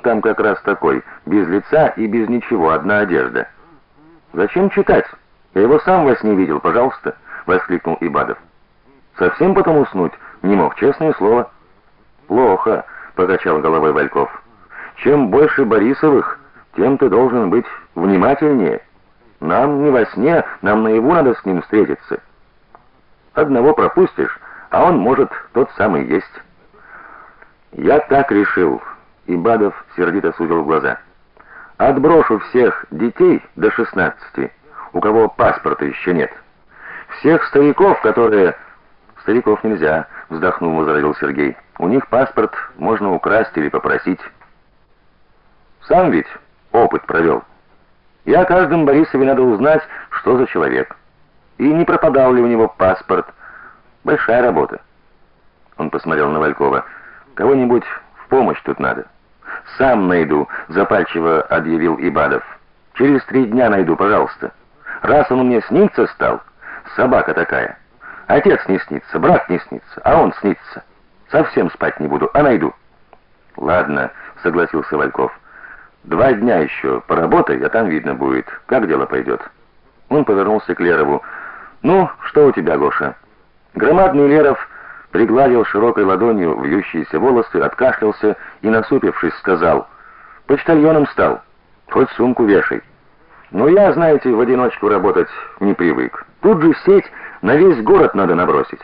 там как раз такой, без лица и без ничего, одна одежда. Зачем читать? Я его сам во сне видел, пожалуйста, воскликнул Ибадов. Совсем потом уснуть не мог, честное слово. Плохо, покачал головой Вальков. Чем больше Борисовых, тем ты должен быть внимательнее. Нам не во сне, нам наяву надо с ним встретиться. Одного пропустишь, а он может тот самый есть. Я так решил. Ибадов сердито сузил глаза. Отброшу всех детей до 16, у кого паспорта еще нет. Всех стариков, которые Стариков нельзя, вздохнул, возразил Сергей. У них паспорт можно украсть или попросить. Сам ведь опыт провел. И о каждом Борисове надо узнать, что за человек. И не пропадал ли у него паспорт. Большая работа. Он посмотрел на Валькова. Кого-нибудь в помощь тут надо. Сам найду, запальчиво объявил Ибадов. Через три дня найду, пожалуйста. Раз он мне снится стал, собака такая. Отец не снится, брат не снится, а он снится. Совсем спать не буду, а найду. Ладно, согласился Вальков. Два дня еще поработай, а там видно будет, как дело пойдет». Он повернулся к Лерову. Ну, что у тебя, Гоша? Громадный Леров пригладил широкой ладонью вьющиеся волосы, откашлялся и насупившись сказал: "Почтальоном стал. Хоть сумку вешай". Но я, знаете, в одиночку работать не привык. Тут же сеть на весь город надо набросить.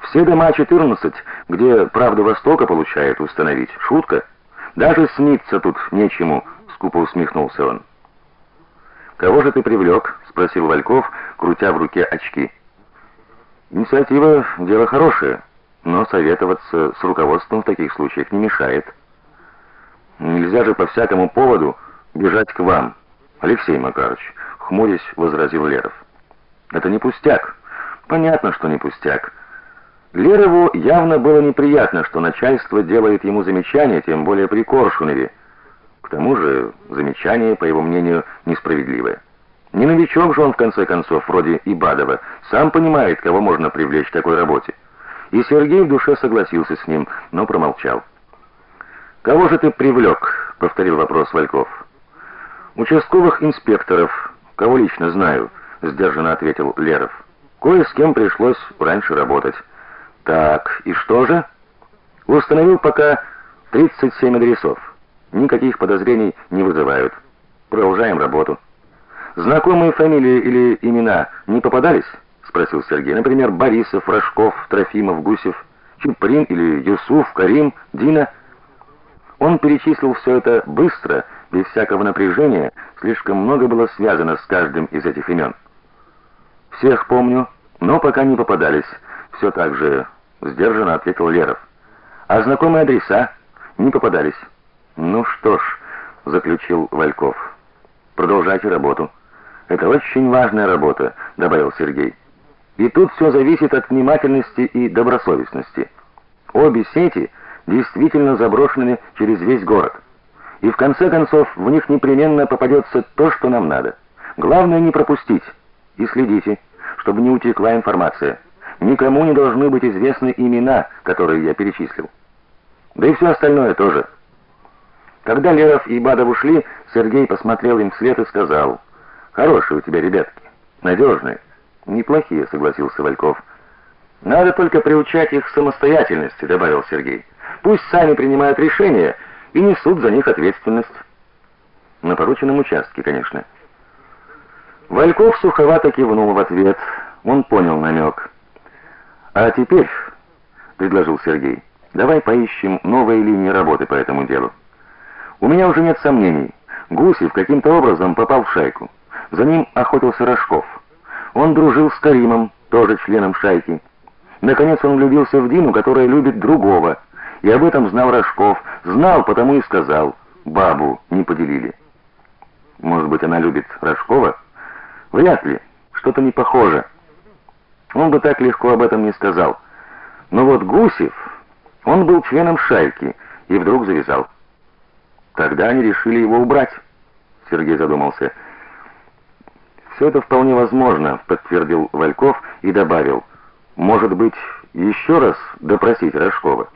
Все дома 14, где Правда Востока получает, установить. Шутка. Даже сниться тут нечему, скупо усмехнулся он. Кого же ты привлек?» — спросил Вальков, крутя в руке очки. Инициатива дело хорошее, но советоваться с руководством в таких случаях не мешает. Нельзя же по всякому поводу бежать к вам, Алексей Макарович, хмурясь возразил Леров. Это не пустяк. Понятно, что не пустяк. Лерову явно было неприятно, что начальство делает ему замечания, тем более при Коршунове. К тому же, замечание, по его мнению, несправедливое. Не новичок же он в конце концов, вроде Ибадова, сам понимает, кого можно привлечь к такой работе. И Сергей в душе согласился с ним, но промолчал. Кого же ты привлек?» — повторил вопрос Вальков. Участковых инспекторов, кого лично знаю, сдержанно ответил Леров. Кое с кем пришлось раньше работать. Так, и что же? Установил пока 37 адресов. Никаких подозрений не вызывают. Продолжаем работу. Знакомые фамилии или имена не попадались? Спросил Сергей. Например, Борисов, Рожков, Трофимов, Гусев, Чуприн или Юсуф, Карим, Дина. Он перечислил все это быстро, без всякого напряжения, слишком много было связано с каждым из этих имен. Всех помню, но пока не попадались. Все так же сдержанно ответил Леров. А знакомые адреса не попадались. Ну что ж, заключил Вальков. Продолжайте работу. Это очень важная работа, добавил Сергей. И тут все зависит от внимательности и добросовестности. Обе сети действительно заброшены через весь город. И в конце концов в них непременно попадется то, что нам надо. Главное не пропустить. И следите, чтобы не утекла информация. Никому не должны быть известны имена, которые я перечислил. Да и все остальное тоже. Когда Леров и Бадов ушли, Сергей посмотрел им вслед и сказал: "Хорошие у тебя ребятки, надежные». "Неплохие", согласился Вальков. "Надо только приучать их к самостоятельности", добавил Сергей. "Пусть сами принимают решения и несут за них ответственность". На порученном участке, конечно. Вальков суховато кивнул в ответ. Он понял намек. А теперь, предложил Сергей. Давай поищем новые линии работы по этому делу. У меня уже нет сомнений. Гусев каким-то образом попал в шайку. За ним охотился Рожков. Он дружил с Каримом, тоже членом шайки. Наконец он влюбился в Дину, которая любит другого. И об этом знал Рожков, знал, потому и сказал. Бабу не поделили. Может быть, она любит Рожкова? Вряд ли. Что-то не похоже. Он бы так легко об этом не сказал. Но вот Гусев, он был членом шайки и вдруг завязал. Тогда они решили его убрать. Сергей задумался. «Все это вполне возможно, подтвердил Вальков и добавил: может быть, еще раз допросить Рожкова.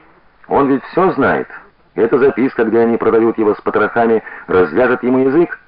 Он ведь все знает. Эта записка, где они продают его с потрохами, развяжет ему язык.